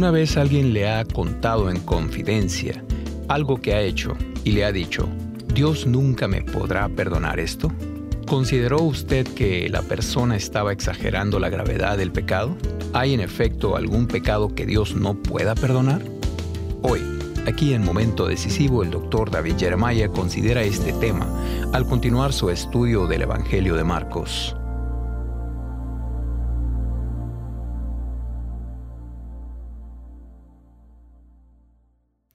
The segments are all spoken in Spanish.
¿Alguna vez alguien le ha contado en confidencia algo que ha hecho y le ha dicho, Dios nunca me podrá perdonar esto? ¿Consideró usted que la persona estaba exagerando la gravedad del pecado? ¿Hay en efecto algún pecado que Dios no pueda perdonar? Hoy, aquí en Momento Decisivo, el doctor David Jeremiah considera este tema al continuar su estudio del Evangelio de Marcos.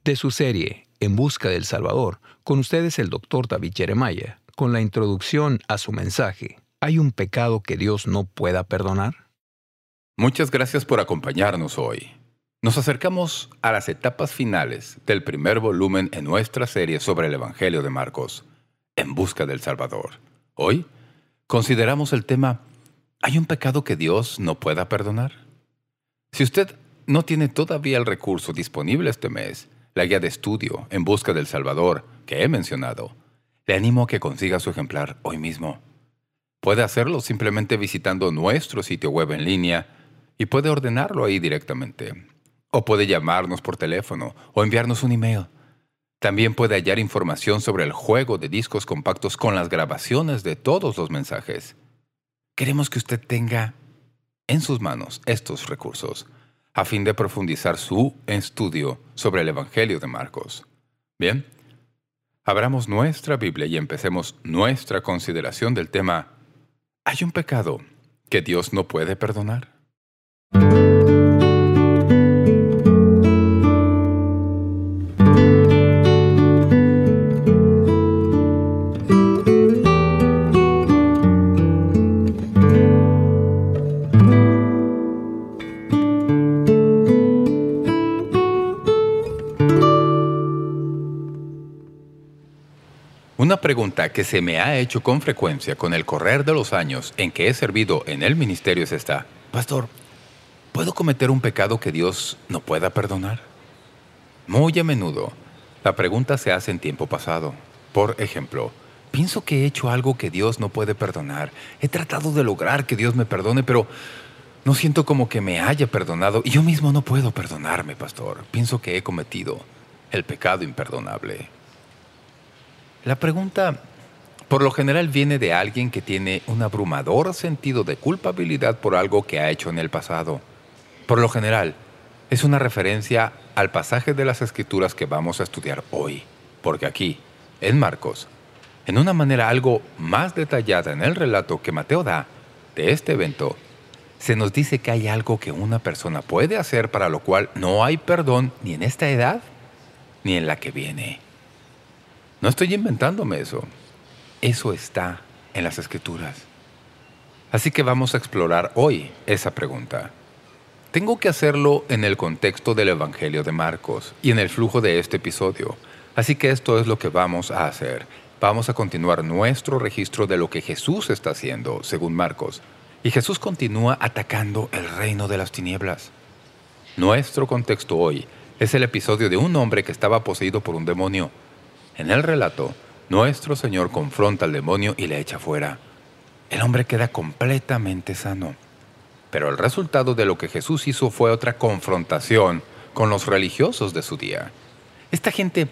De su serie En Busca del Salvador, con ustedes el doctor David Jeremiah, con la introducción a su mensaje, ¿hay un pecado que Dios no pueda perdonar? Muchas gracias por acompañarnos hoy. Nos acercamos a las etapas finales del primer volumen en nuestra serie sobre el Evangelio de Marcos, En Busca del Salvador. Hoy consideramos el tema ¿Hay un pecado que Dios no pueda perdonar? Si usted no tiene todavía el recurso disponible este mes, la guía de estudio En Busca del Salvador que he mencionado, le animo a que consiga su ejemplar hoy mismo. Puede hacerlo simplemente visitando nuestro sitio web en línea y puede ordenarlo ahí directamente. O puede llamarnos por teléfono o enviarnos un email. También puede hallar información sobre el juego de discos compactos con las grabaciones de todos los mensajes. Queremos que usted tenga en sus manos estos recursos a fin de profundizar su estudio sobre el Evangelio de Marcos. Bien, abramos nuestra Biblia y empecemos nuestra consideración del tema ¿Hay un pecado que Dios no puede perdonar? Pregunta que se me ha hecho con frecuencia con el correr de los años en que he servido en el ministerio es esta. Pastor, ¿puedo cometer un pecado que Dios no pueda perdonar? Muy a menudo, la pregunta se hace en tiempo pasado. Por ejemplo, pienso que he hecho algo que Dios no puede perdonar. He tratado de lograr que Dios me perdone, pero no siento como que me haya perdonado y yo mismo no puedo perdonarme, pastor. Pienso que he cometido el pecado imperdonable. La pregunta por lo general viene de alguien que tiene un abrumador sentido de culpabilidad por algo que ha hecho en el pasado. Por lo general, es una referencia al pasaje de las Escrituras que vamos a estudiar hoy, porque aquí, en Marcos, en una manera algo más detallada en el relato que Mateo da de este evento, se nos dice que hay algo que una persona puede hacer para lo cual no hay perdón ni en esta edad ni en la que viene. No estoy inventándome eso. Eso está en las Escrituras. Así que vamos a explorar hoy esa pregunta. Tengo que hacerlo en el contexto del Evangelio de Marcos y en el flujo de este episodio. Así que esto es lo que vamos a hacer. Vamos a continuar nuestro registro de lo que Jesús está haciendo, según Marcos. Y Jesús continúa atacando el reino de las tinieblas. Nuestro contexto hoy es el episodio de un hombre que estaba poseído por un demonio. En el relato, nuestro Señor confronta al demonio y le echa fuera. El hombre queda completamente sano. Pero el resultado de lo que Jesús hizo fue otra confrontación con los religiosos de su día. Esta gente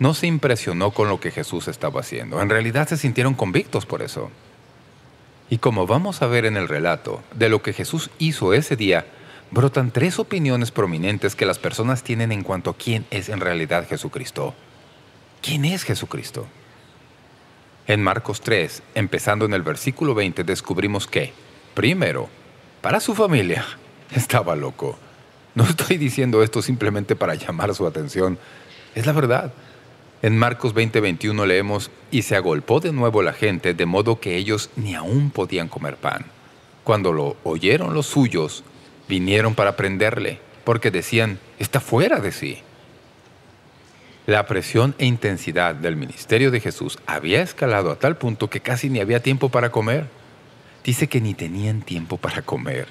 no se impresionó con lo que Jesús estaba haciendo. En realidad se sintieron convictos por eso. Y como vamos a ver en el relato de lo que Jesús hizo ese día, brotan tres opiniones prominentes que las personas tienen en cuanto a quién es en realidad Jesucristo. ¿Quién es Jesucristo? En Marcos 3, empezando en el versículo 20, descubrimos que, primero, para su familia, estaba loco. No estoy diciendo esto simplemente para llamar su atención. Es la verdad. En Marcos 20, 21 leemos, «Y se agolpó de nuevo la gente, de modo que ellos ni aún podían comer pan. Cuando lo oyeron los suyos, vinieron para prenderle, porque decían, «Está fuera de sí». La presión e intensidad del ministerio de Jesús había escalado a tal punto que casi ni había tiempo para comer. Dice que ni tenían tiempo para comer.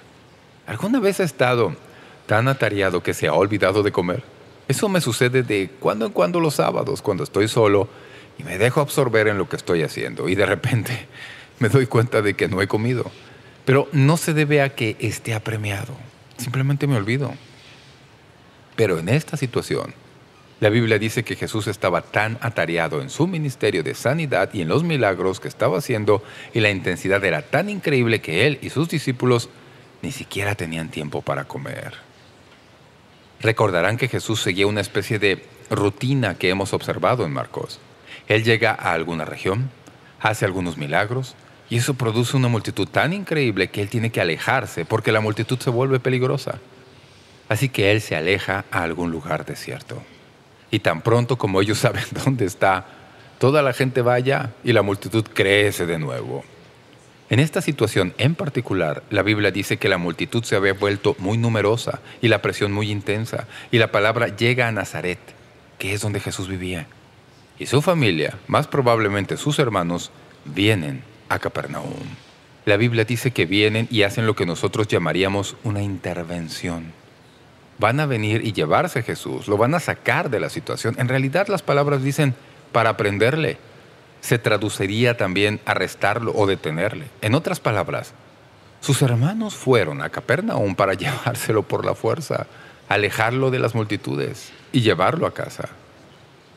¿Alguna vez ha estado tan atareado que se ha olvidado de comer? Eso me sucede de cuando en cuando los sábados, cuando estoy solo y me dejo absorber en lo que estoy haciendo y de repente me doy cuenta de que no he comido. Pero no se debe a que esté apremiado. Simplemente me olvido. Pero en esta situación, la Biblia dice que Jesús estaba tan atareado en su ministerio de sanidad y en los milagros que estaba haciendo y la intensidad era tan increíble que él y sus discípulos ni siquiera tenían tiempo para comer. Recordarán que Jesús seguía una especie de rutina que hemos observado en Marcos. Él llega a alguna región, hace algunos milagros, y eso produce una multitud tan increíble que él tiene que alejarse porque la multitud se vuelve peligrosa. Así que él se aleja a algún lugar desierto. Y tan pronto como ellos saben dónde está, toda la gente va allá y la multitud crece de nuevo. En esta situación en particular, la Biblia dice que la multitud se había vuelto muy numerosa y la presión muy intensa, y la palabra llega a Nazaret, que es donde Jesús vivía. Y su familia, más probablemente sus hermanos, vienen a Capernaum. La Biblia dice que vienen y hacen lo que nosotros llamaríamos una intervención van a venir y llevarse a Jesús, lo van a sacar de la situación. En realidad las palabras dicen para prenderle. Se traduciría también arrestarlo o detenerle. En otras palabras, sus hermanos fueron a Capernaum para llevárselo por la fuerza, alejarlo de las multitudes y llevarlo a casa.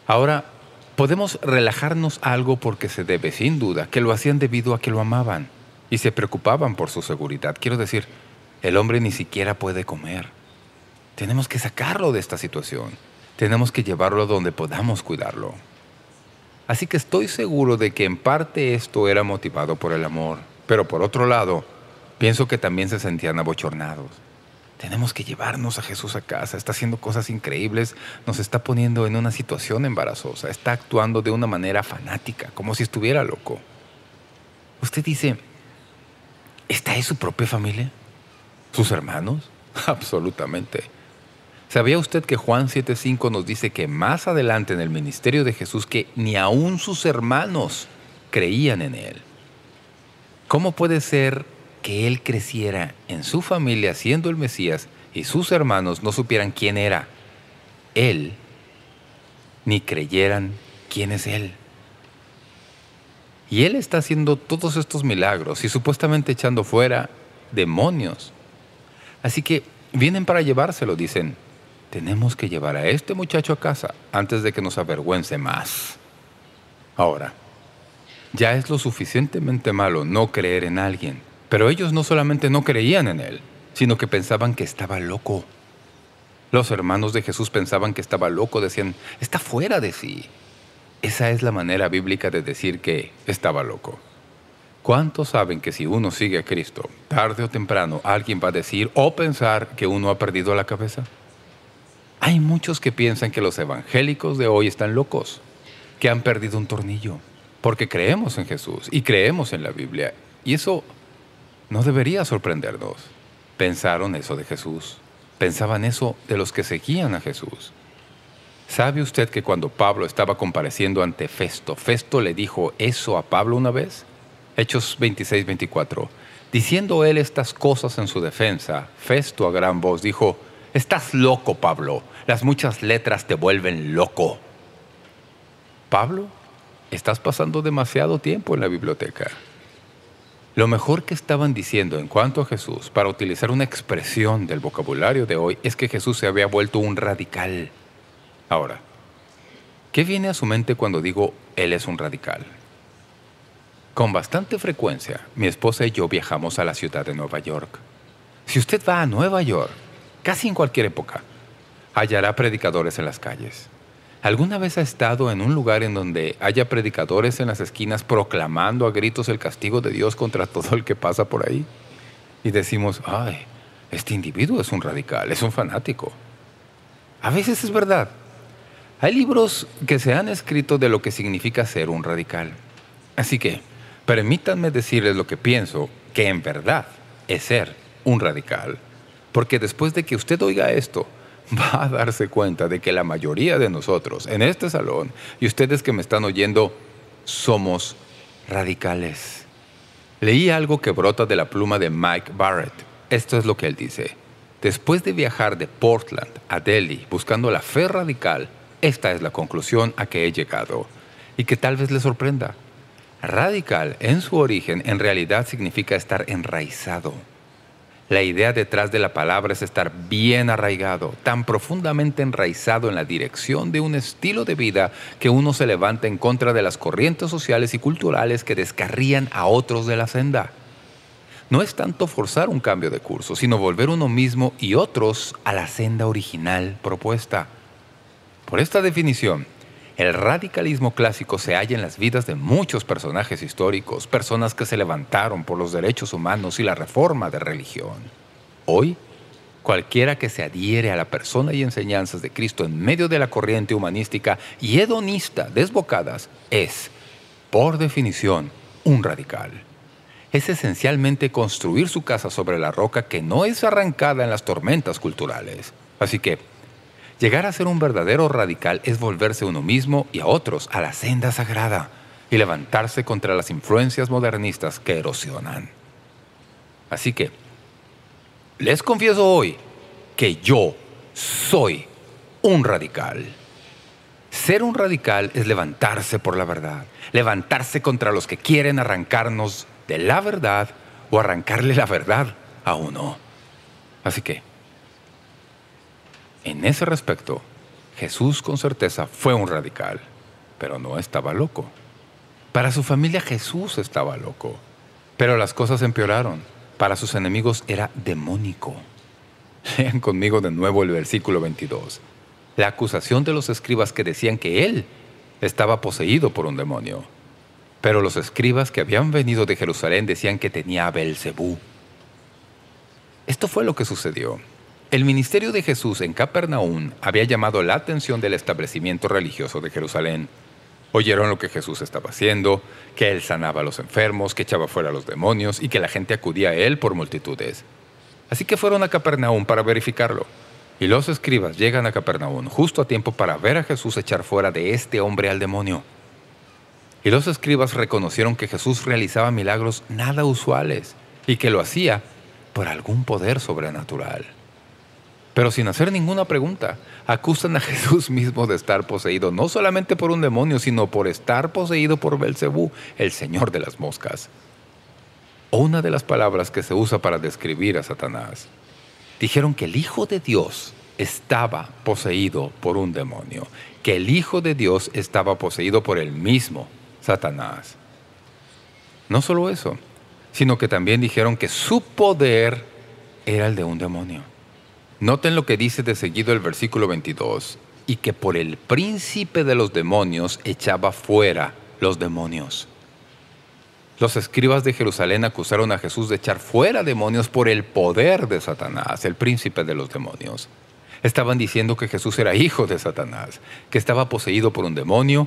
Ahora, podemos relajarnos algo porque se debe, sin duda, que lo hacían debido a que lo amaban y se preocupaban por su seguridad. Quiero decir, el hombre ni siquiera puede comer. Tenemos que sacarlo de esta situación. Tenemos que llevarlo donde podamos cuidarlo. Así que estoy seguro de que en parte esto era motivado por el amor. Pero por otro lado, pienso que también se sentían abochornados. Tenemos que llevarnos a Jesús a casa. Está haciendo cosas increíbles. Nos está poniendo en una situación embarazosa. Está actuando de una manera fanática, como si estuviera loco. Usted dice, ¿esta es su propia familia? ¿Sus hermanos? Absolutamente. ¿Sabía usted que Juan 7.5 nos dice que más adelante en el ministerio de Jesús que ni aún sus hermanos creían en Él? ¿Cómo puede ser que Él creciera en su familia siendo el Mesías y sus hermanos no supieran quién era Él, ni creyeran quién es Él? Y Él está haciendo todos estos milagros y supuestamente echando fuera demonios. Así que vienen para llevárselo, dicen, tenemos que llevar a este muchacho a casa antes de que nos avergüence más. Ahora, ya es lo suficientemente malo no creer en alguien, pero ellos no solamente no creían en él, sino que pensaban que estaba loco. Los hermanos de Jesús pensaban que estaba loco, decían, está fuera de sí. Esa es la manera bíblica de decir que estaba loco. ¿Cuántos saben que si uno sigue a Cristo, tarde o temprano alguien va a decir o pensar que uno ha perdido la cabeza? Hay muchos que piensan que los evangélicos de hoy están locos, que han perdido un tornillo, porque creemos en Jesús y creemos en la Biblia. Y eso no debería sorprendernos. Pensaron eso de Jesús. Pensaban eso de los que seguían a Jesús. ¿Sabe usted que cuando Pablo estaba compareciendo ante Festo, Festo le dijo eso a Pablo una vez? Hechos 26, 24. Diciendo él estas cosas en su defensa, Festo a gran voz dijo, Estás loco, Pablo. Las muchas letras te vuelven loco. Pablo, estás pasando demasiado tiempo en la biblioteca. Lo mejor que estaban diciendo en cuanto a Jesús, para utilizar una expresión del vocabulario de hoy, es que Jesús se había vuelto un radical. Ahora, ¿qué viene a su mente cuando digo Él es un radical? Con bastante frecuencia, mi esposa y yo viajamos a la ciudad de Nueva York. Si usted va a Nueva York, casi en cualquier época, hallará predicadores en las calles. ¿Alguna vez ha estado en un lugar en donde haya predicadores en las esquinas proclamando a gritos el castigo de Dios contra todo el que pasa por ahí? Y decimos, ay, este individuo es un radical, es un fanático. A veces es verdad. Hay libros que se han escrito de lo que significa ser un radical. Así que, permítanme decirles lo que pienso que en verdad es ser un radical. Porque después de que usted oiga esto, va a darse cuenta de que la mayoría de nosotros en este salón y ustedes que me están oyendo somos radicales. Leí algo que brota de la pluma de Mike Barrett. Esto es lo que él dice. Después de viajar de Portland a Delhi buscando la fe radical, esta es la conclusión a que he llegado y que tal vez le sorprenda. Radical en su origen en realidad significa estar enraizado La idea detrás de la palabra es estar bien arraigado, tan profundamente enraizado en la dirección de un estilo de vida que uno se levanta en contra de las corrientes sociales y culturales que descarrían a otros de la senda. No es tanto forzar un cambio de curso, sino volver uno mismo y otros a la senda original propuesta. Por esta definición, el radicalismo clásico se halla en las vidas de muchos personajes históricos, personas que se levantaron por los derechos humanos y la reforma de religión. Hoy, cualquiera que se adhiere a la persona y enseñanzas de Cristo en medio de la corriente humanística y hedonista desbocadas es, por definición, un radical. Es esencialmente construir su casa sobre la roca que no es arrancada en las tormentas culturales. Así que, Llegar a ser un verdadero radical es volverse uno mismo y a otros a la senda sagrada y levantarse contra las influencias modernistas que erosionan. Así que, les confieso hoy que yo soy un radical. Ser un radical es levantarse por la verdad, levantarse contra los que quieren arrancarnos de la verdad o arrancarle la verdad a uno. Así que, en ese respecto, Jesús con certeza fue un radical, pero no estaba loco. Para su familia Jesús estaba loco, pero las cosas empeoraron. Para sus enemigos era demónico. Lean conmigo de nuevo el versículo 22. La acusación de los escribas que decían que él estaba poseído por un demonio. Pero los escribas que habían venido de Jerusalén decían que tenía a Belcebú. Esto fue lo que sucedió. El ministerio de Jesús en Capernaum había llamado la atención del establecimiento religioso de Jerusalén. Oyeron lo que Jesús estaba haciendo, que Él sanaba a los enfermos, que echaba fuera a los demonios y que la gente acudía a Él por multitudes. Así que fueron a Capernaum para verificarlo. Y los escribas llegan a Capernaum justo a tiempo para ver a Jesús echar fuera de este hombre al demonio. Y los escribas reconocieron que Jesús realizaba milagros nada usuales y que lo hacía por algún poder sobrenatural. Pero sin hacer ninguna pregunta, acusan a Jesús mismo de estar poseído no solamente por un demonio, sino por estar poseído por Belcebú, el señor de las moscas. Una de las palabras que se usa para describir a Satanás. Dijeron que el Hijo de Dios estaba poseído por un demonio, que el Hijo de Dios estaba poseído por el mismo Satanás. No solo eso, sino que también dijeron que su poder era el de un demonio. Noten lo que dice de seguido el versículo 22, y que por el príncipe de los demonios echaba fuera los demonios. Los escribas de Jerusalén acusaron a Jesús de echar fuera demonios por el poder de Satanás, el príncipe de los demonios. Estaban diciendo que Jesús era hijo de Satanás, que estaba poseído por un demonio,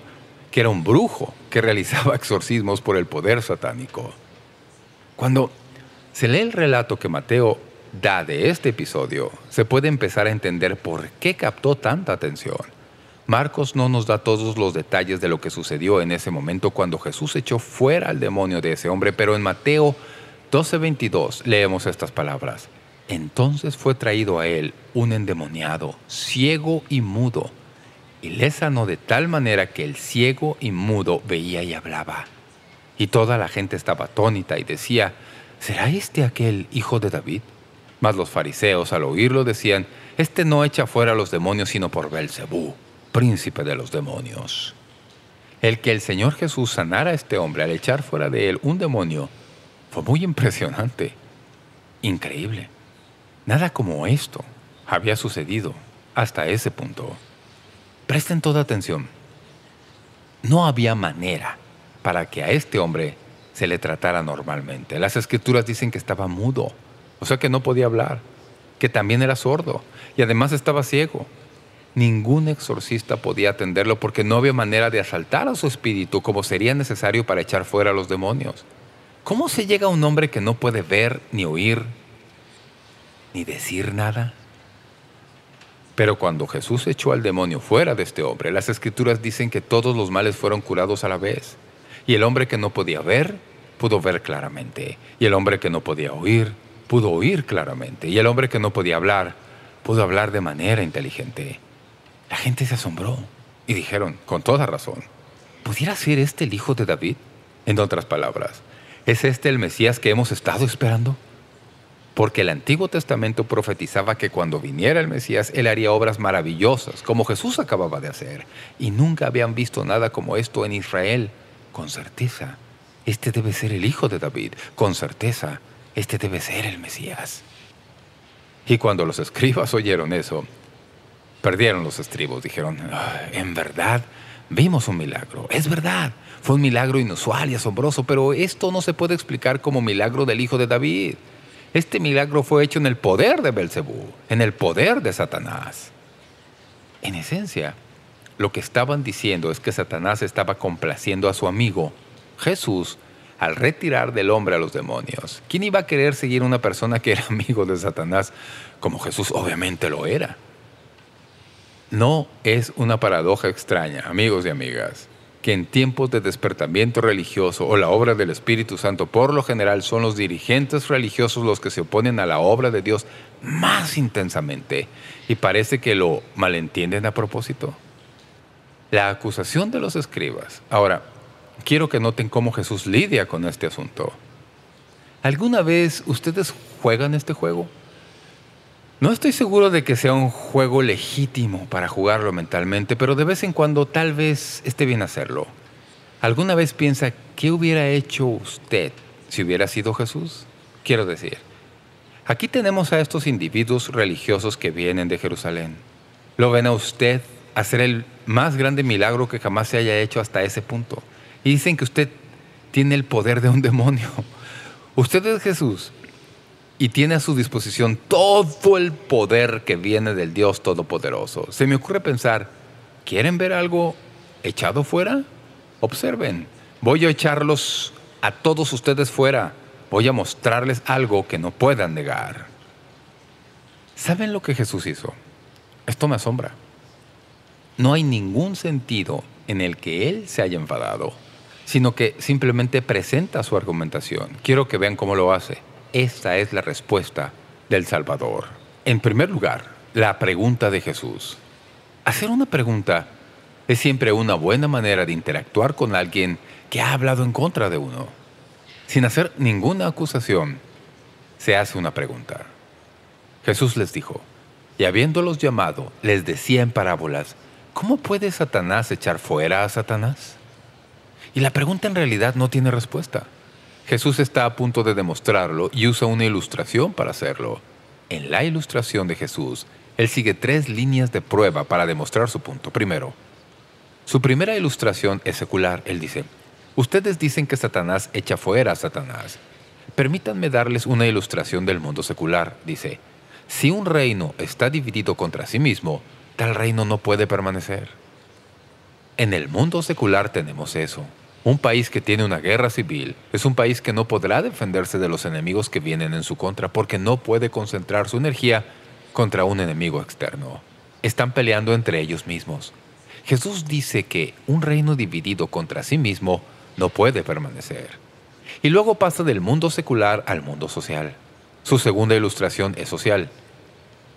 que era un brujo, que realizaba exorcismos por el poder satánico. Cuando se lee el relato que Mateo da de este episodio, se puede empezar a entender por qué captó tanta atención. Marcos no nos da todos los detalles de lo que sucedió en ese momento cuando Jesús echó fuera al demonio de ese hombre, pero en Mateo 12.22 leemos estas palabras. Entonces fue traído a él un endemoniado, ciego y mudo, y le sanó de tal manera que el ciego y mudo veía y hablaba. Y toda la gente estaba atónita y decía, ¿será este aquel hijo de David? Mas los fariseos, al oírlo, decían, «Este no echa fuera a los demonios sino por Belcebú, príncipe de los demonios». El que el Señor Jesús sanara a este hombre al echar fuera de él un demonio fue muy impresionante, increíble. Nada como esto había sucedido hasta ese punto. Presten toda atención. No había manera para que a este hombre se le tratara normalmente. Las Escrituras dicen que estaba mudo. O sea que no podía hablar, que también era sordo y además estaba ciego. Ningún exorcista podía atenderlo porque no había manera de asaltar a su espíritu como sería necesario para echar fuera a los demonios. ¿Cómo se llega a un hombre que no puede ver, ni oír, ni decir nada? Pero cuando Jesús echó al demonio fuera de este hombre, las Escrituras dicen que todos los males fueron curados a la vez. Y el hombre que no podía ver, pudo ver claramente. Y el hombre que no podía oír, pudo oír claramente y el hombre que no podía hablar pudo hablar de manera inteligente. La gente se asombró y dijeron, con toda razón, ¿pudiera ser este el hijo de David? En otras palabras, ¿es este el Mesías que hemos estado esperando? porque el Antiguo Testamento profetizaba que cuando viniera el Mesías, Él haría obras maravillosas, como Jesús acababa de hacer. Y nunca habían visto nada como esto en Israel. Con certeza, este debe ser el Hijo de David. Con certeza, este debe ser el Mesías. Y cuando los escribas oyeron eso, perdieron los estribos. Dijeron, ah, en verdad, vimos un milagro. Es verdad, fue un milagro inusual y asombroso, pero esto no se puede explicar como milagro del Hijo de David. Este milagro fue hecho en el poder de Belcebú, en el poder de Satanás. En esencia, lo que estaban diciendo es que Satanás estaba complaciendo a su amigo, Jesús, al retirar del hombre a los demonios. ¿Quién iba a querer seguir una persona que era amigo de Satanás como Jesús obviamente lo era? No es una paradoja extraña, amigos y amigas que en tiempos de despertamiento religioso o la obra del Espíritu Santo, por lo general son los dirigentes religiosos los que se oponen a la obra de Dios más intensamente y parece que lo malentienden a propósito. La acusación de los escribas. Ahora, quiero que noten cómo Jesús lidia con este asunto. ¿Alguna vez ustedes juegan este juego? No estoy seguro de que sea un juego legítimo para jugarlo mentalmente, pero de vez en cuando tal vez esté bien hacerlo. ¿Alguna vez piensa qué hubiera hecho usted si hubiera sido Jesús? Quiero decir, aquí tenemos a estos individuos religiosos que vienen de Jerusalén. Lo ven a usted hacer el más grande milagro que jamás se haya hecho hasta ese punto. Y dicen que usted tiene el poder de un demonio. Usted es Jesús, y tiene a su disposición todo el poder que viene del Dios Todopoderoso. Se me ocurre pensar, ¿quieren ver algo echado fuera? Observen, voy a echarlos a todos ustedes fuera. Voy a mostrarles algo que no puedan negar. ¿Saben lo que Jesús hizo? Esto me asombra. No hay ningún sentido en el que Él se haya enfadado, sino que simplemente presenta su argumentación. Quiero que vean cómo lo hace. Esta es la respuesta del Salvador. En primer lugar, la pregunta de Jesús. Hacer una pregunta es siempre una buena manera de interactuar con alguien que ha hablado en contra de uno. Sin hacer ninguna acusación, se hace una pregunta. Jesús les dijo, y habiéndolos llamado, les decía en parábolas, ¿cómo puede Satanás echar fuera a Satanás? Y la pregunta en realidad no tiene respuesta. Jesús está a punto de demostrarlo y usa una ilustración para hacerlo. En la ilustración de Jesús, Él sigue tres líneas de prueba para demostrar su punto. Primero, su primera ilustración es secular. Él dice, ustedes dicen que Satanás echa fuera a Satanás. Permítanme darles una ilustración del mundo secular. Dice, si un reino está dividido contra sí mismo, tal reino no puede permanecer. En el mundo secular tenemos eso. Un país que tiene una guerra civil es un país que no podrá defenderse de los enemigos que vienen en su contra porque no puede concentrar su energía contra un enemigo externo. Están peleando entre ellos mismos. Jesús dice que un reino dividido contra sí mismo no puede permanecer. Y luego pasa del mundo secular al mundo social. Su segunda ilustración es social.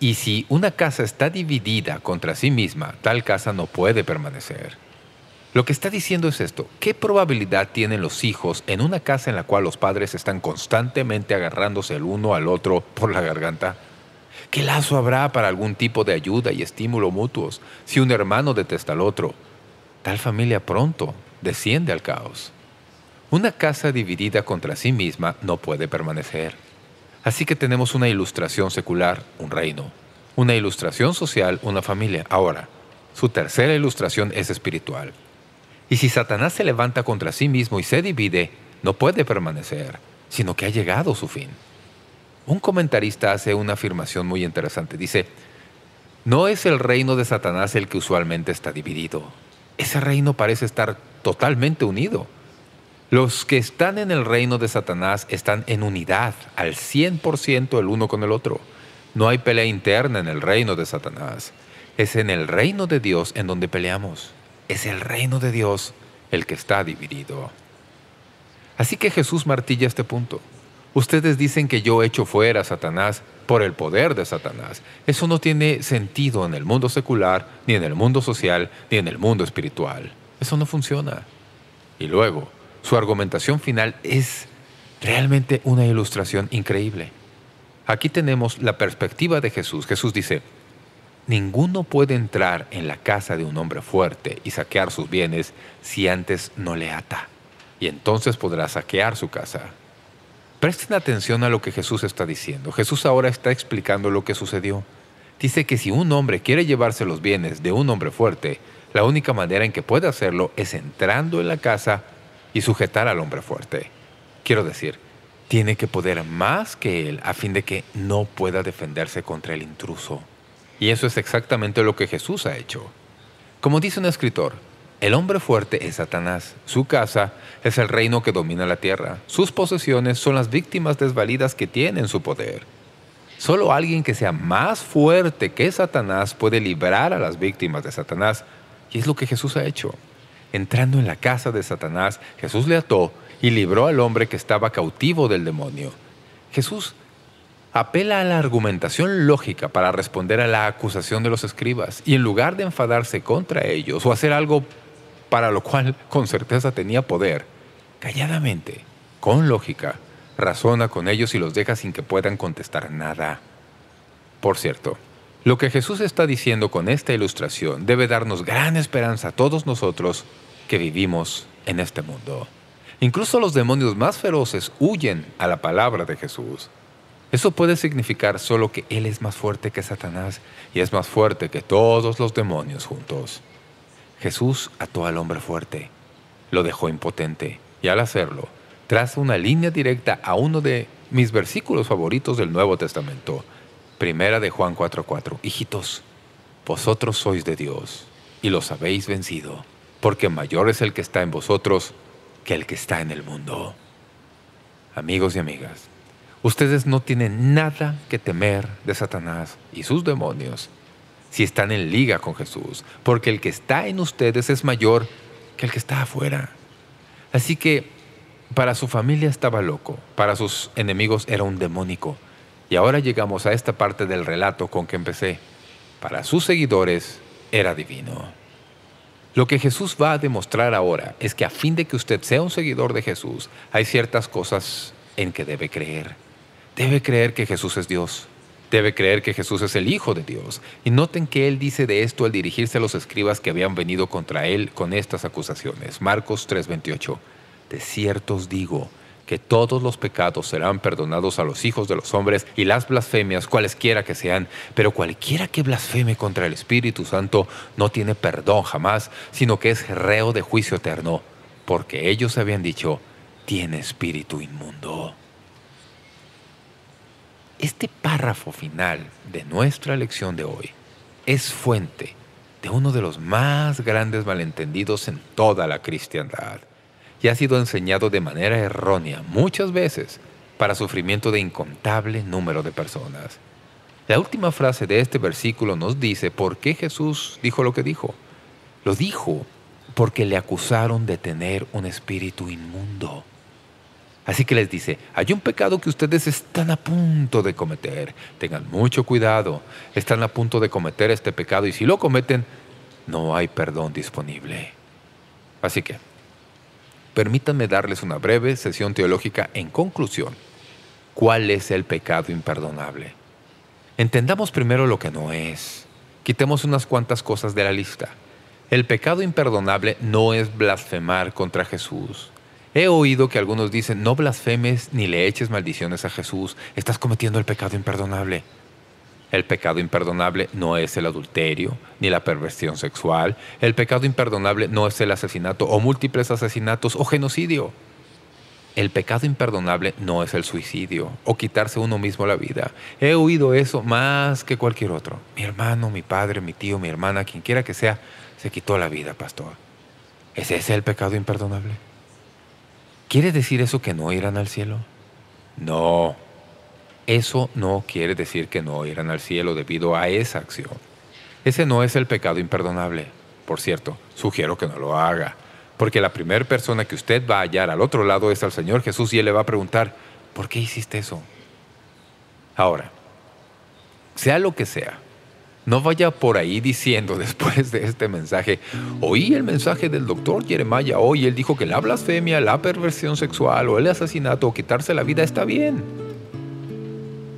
Y si una casa está dividida contra sí misma, tal casa no puede permanecer. Lo que está diciendo es esto. ¿Qué probabilidad tienen los hijos en una casa en la cual los padres están constantemente agarrándose el uno al otro por la garganta? ¿Qué lazo habrá para algún tipo de ayuda y estímulo mutuos si un hermano detesta al otro? Tal familia pronto desciende al caos. Una casa dividida contra sí misma no puede permanecer. Así que tenemos una ilustración secular, un reino. Una ilustración social, una familia. Ahora, su tercera ilustración es espiritual. Y si Satanás se levanta contra sí mismo y se divide, no puede permanecer, sino que ha llegado su fin. Un comentarista hace una afirmación muy interesante. Dice, no es el reino de Satanás el que usualmente está dividido. Ese reino parece estar totalmente unido. Los que están en el reino de Satanás están en unidad, al 100% el uno con el otro. No hay pelea interna en el reino de Satanás. Es en el reino de Dios en donde peleamos. Es el reino de Dios el que está dividido. Así que Jesús martilla este punto. Ustedes dicen que yo echo fuera a Satanás por el poder de Satanás. Eso no tiene sentido en el mundo secular, ni en el mundo social, ni en el mundo espiritual. Eso no funciona. Y luego, su argumentación final es realmente una ilustración increíble. Aquí tenemos la perspectiva de Jesús. Jesús dice, Ninguno puede entrar en la casa de un hombre fuerte y saquear sus bienes si antes no le ata, y entonces podrá saquear su casa. Presten atención a lo que Jesús está diciendo. Jesús ahora está explicando lo que sucedió. Dice que si un hombre quiere llevarse los bienes de un hombre fuerte, la única manera en que puede hacerlo es entrando en la casa y sujetar al hombre fuerte. Quiero decir, tiene que poder más que él a fin de que no pueda defenderse contra el intruso. Y eso es exactamente lo que Jesús ha hecho. Como dice un escritor, el hombre fuerte es Satanás. Su casa es el reino que domina la tierra. Sus posesiones son las víctimas desvalidas que tienen su poder. Solo alguien que sea más fuerte que Satanás puede librar a las víctimas de Satanás. Y es lo que Jesús ha hecho. Entrando en la casa de Satanás, Jesús le ató y libró al hombre que estaba cautivo del demonio. Jesús apela a la argumentación lógica para responder a la acusación de los escribas y en lugar de enfadarse contra ellos o hacer algo para lo cual con certeza tenía poder, calladamente, con lógica, razona con ellos y los deja sin que puedan contestar nada. Por cierto, lo que Jesús está diciendo con esta ilustración debe darnos gran esperanza a todos nosotros que vivimos en este mundo. Incluso los demonios más feroces huyen a la palabra de Jesús. Eso puede significar solo que Él es más fuerte que Satanás y es más fuerte que todos los demonios juntos. Jesús ató al hombre fuerte, lo dejó impotente, y al hacerlo, traza una línea directa a uno de mis versículos favoritos del Nuevo Testamento. Primera de Juan 4.4. Hijitos, vosotros sois de Dios, y los habéis vencido, porque mayor es el que está en vosotros que el que está en el mundo. Amigos y amigas, ustedes no tienen nada que temer de Satanás y sus demonios, si están en liga con Jesús, porque el que está en ustedes es mayor que el que está afuera. Así que para su familia estaba loco, para sus enemigos era un demónico. Y ahora llegamos a esta parte del relato con que empecé. Para sus seguidores era divino. Lo que Jesús va a demostrar ahora es que a fin de que usted sea un seguidor de Jesús, hay ciertas cosas en que debe creer. Debe creer que Jesús es Dios. Debe creer que Jesús es el Hijo de Dios. Y noten que Él dice de esto al dirigirse a los escribas que habían venido contra Él con estas acusaciones. Marcos 3.28 De cierto os digo que todos los pecados serán perdonados a los hijos de los hombres y las blasfemias, cualesquiera que sean, pero cualquiera que blasfeme contra el Espíritu Santo no tiene perdón jamás, sino que es reo de juicio eterno, porque ellos habían dicho, tiene espíritu inmundo. Este párrafo final de nuestra lección de hoy es fuente de uno de los más grandes malentendidos en toda la cristiandad y ha sido enseñado de manera errónea muchas veces para sufrimiento de incontable número de personas. La última frase de este versículo nos dice por qué Jesús dijo lo que dijo. Lo dijo porque le acusaron de tener un espíritu inmundo. Así que les dice, hay un pecado que ustedes están a punto de cometer. Tengan mucho cuidado. Están a punto de cometer este pecado y si lo cometen, no hay perdón disponible. Así que, permítanme darles una breve sesión teológica en conclusión. ¿Cuál es el pecado imperdonable? Entendamos primero lo que no es. Quitemos unas cuantas cosas de la lista. El pecado imperdonable no es blasfemar contra Jesús. He oído que algunos dicen, no blasfemes ni le eches maldiciones a Jesús, estás cometiendo el pecado imperdonable. El pecado imperdonable no es el adulterio, ni la perversión sexual. El pecado imperdonable no es el asesinato o múltiples asesinatos o genocidio. El pecado imperdonable no es el suicidio o quitarse uno mismo la vida. He oído eso más que cualquier otro. Mi hermano, mi padre, mi tío, mi hermana, quien quiera que sea, se quitó la vida, pastor. ¿Es ese el pecado imperdonable? ¿Quiere decir eso que no irán al cielo? No. Eso no quiere decir que no irán al cielo debido a esa acción. Ese no es el pecado imperdonable. Por cierto, sugiero que no lo haga. Porque la primera persona que usted va a hallar al otro lado es al Señor Jesús y Él le va a preguntar, ¿por qué hiciste eso? Ahora, sea lo que sea, no vaya por ahí diciendo después de este mensaje, oí el mensaje del doctor Jeremiah hoy, él dijo que la blasfemia, la perversión sexual o el asesinato o quitarse la vida está bien.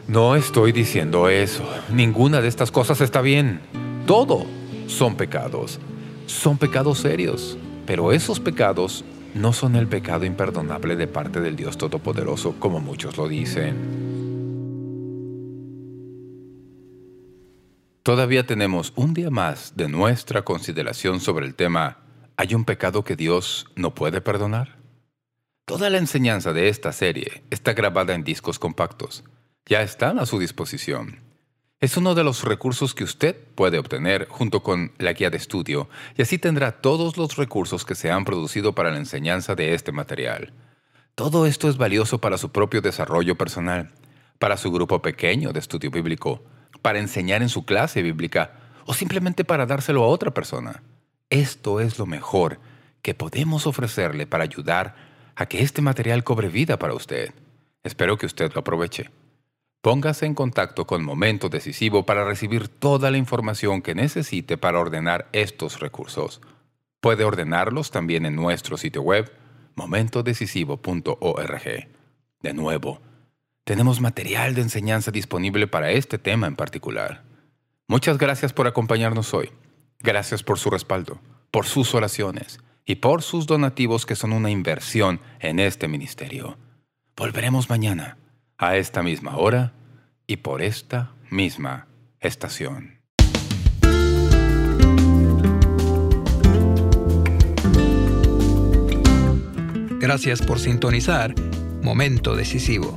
No estoy diciendo eso. Ninguna de estas cosas está bien. Todo son pecados. Son pecados serios. Pero esos pecados no son el pecado imperdonable de parte del Dios Todopoderoso, como muchos lo dicen. Todavía tenemos un día más de nuestra consideración sobre el tema ¿Hay un pecado que Dios no puede perdonar? Toda la enseñanza de esta serie está grabada en discos compactos. Ya están a su disposición. Es uno de los recursos que usted puede obtener junto con la guía de estudio y así tendrá todos los recursos que se han producido para la enseñanza de este material. Todo esto es valioso para su propio desarrollo personal, para su grupo pequeño de estudio bíblico, para enseñar en su clase bíblica o simplemente para dárselo a otra persona. Esto es lo mejor que podemos ofrecerle para ayudar a que este material cobre vida para usted. Espero que usted lo aproveche. Póngase en contacto con Momento Decisivo para recibir toda la información que necesite para ordenar estos recursos. Puede ordenarlos también en nuestro sitio web momentodecisivo.org. De nuevo, tenemos material de enseñanza disponible para este tema en particular. Muchas gracias por acompañarnos hoy. Gracias por su respaldo, por sus oraciones y por sus donativos que son una inversión en este ministerio. Volveremos mañana, a esta misma hora y por esta misma estación. Gracias por sintonizar Momento Decisivo.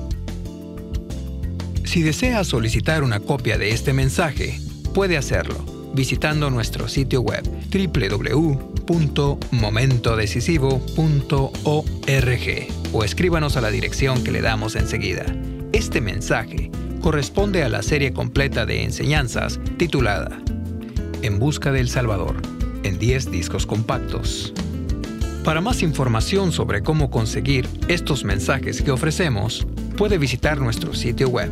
Si desea solicitar una copia de este mensaje, puede hacerlo visitando nuestro sitio web www.momentodecisivo.org o escríbanos a la dirección que le damos enseguida. Este mensaje corresponde a la serie completa de enseñanzas titulada En Busca del Salvador, en 10 discos compactos. Para más información sobre cómo conseguir estos mensajes que ofrecemos, puede visitar nuestro sitio web